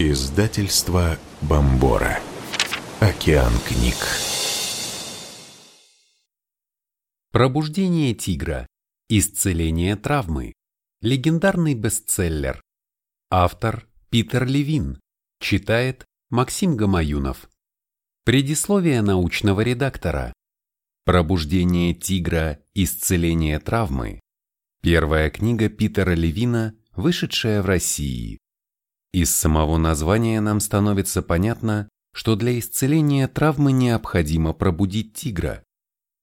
Издательство Бомбора. Океан книг. Пробуждение тигра. Исцеление травмы. Легендарный бестселлер. Автор Питер Левин. Читает Максим Гамаюнов. Предисловие научного редактора. Пробуждение тигра. Исцеление травмы. Первая книга Питера Левина, вышедшая в России. Из самого названия нам становится понятно, что для исцеления травмы необходимо пробудить тигра,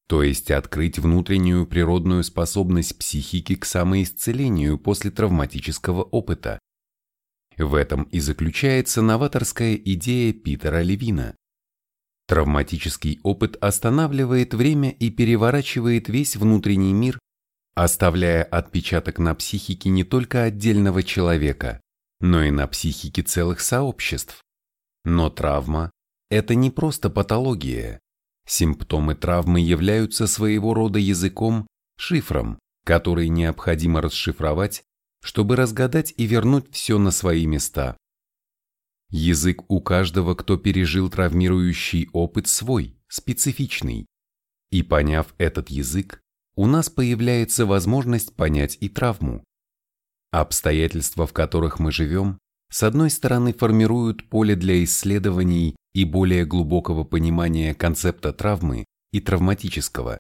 то есть открыть внутреннюю природную способность психики к самоисцелению после травматического опыта. В этом и заключается новаторская идея Питера Левина. Травматический опыт останавливает время и переворачивает весь внутренний мир, оставляя отпечаток на психике не только отдельного человека, но и на психике целых сообществ. Но травма – это не просто патология. Симптомы травмы являются своего рода языком, шифром, который необходимо расшифровать, чтобы разгадать и вернуть все на свои места. Язык у каждого, кто пережил травмирующий опыт свой, специфичный. И поняв этот язык, у нас появляется возможность понять и травму. Обстоятельства, в которых мы живем, с одной стороны формируют поле для исследований и более глубокого понимания концепта травмы и травматического.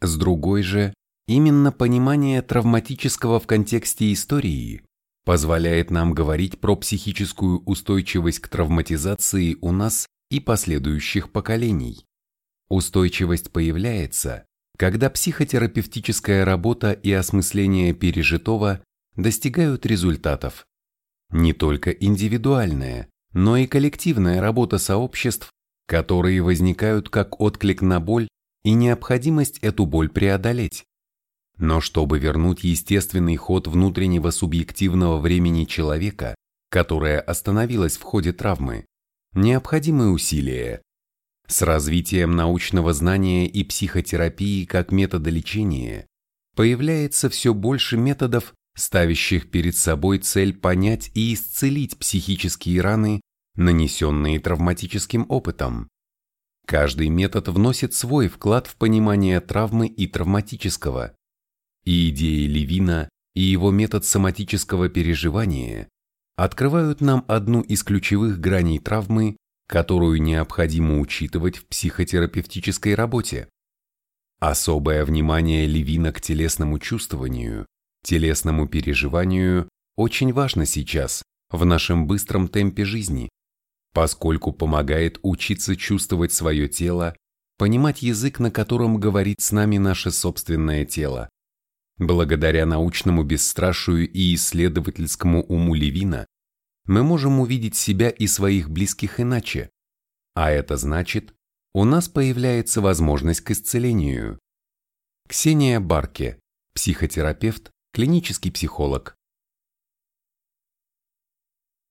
С другой же, именно понимание травматического в контексте истории позволяет нам говорить про психическую устойчивость к травматизации у нас и последующих поколений. Устойчивость появляется, когда психотерапевтическая работа и осмысление пережитого достигают результатов. Не только индивидуальная, но и коллективная работа сообществ, которые возникают как отклик на боль и необходимость эту боль преодолеть. Но чтобы вернуть естественный ход внутреннего субъективного времени человека, которое остановилось в ходе травмы, необходимы усилия. С развитием научного знания и психотерапии как метода лечения появляется все больше методов, ставящих перед собой цель понять и исцелить психические раны, нанесенные травматическим опытом. Каждый метод вносит свой вклад в понимание травмы и травматического. И идеи Левина и его метод соматического переживания открывают нам одну из ключевых граней травмы, которую необходимо учитывать в психотерапевтической работе. Особое внимание Левина к телесному чувствованию Телесному переживанию очень важно сейчас, в нашем быстром темпе жизни, поскольку помогает учиться чувствовать свое тело, понимать язык, на котором говорит с нами наше собственное тело. Благодаря научному бесстрашию и исследовательскому уму Левина мы можем увидеть себя и своих близких иначе, а это значит, у нас появляется возможность к исцелению. Ксения Барке, психотерапевт, клинический психолог.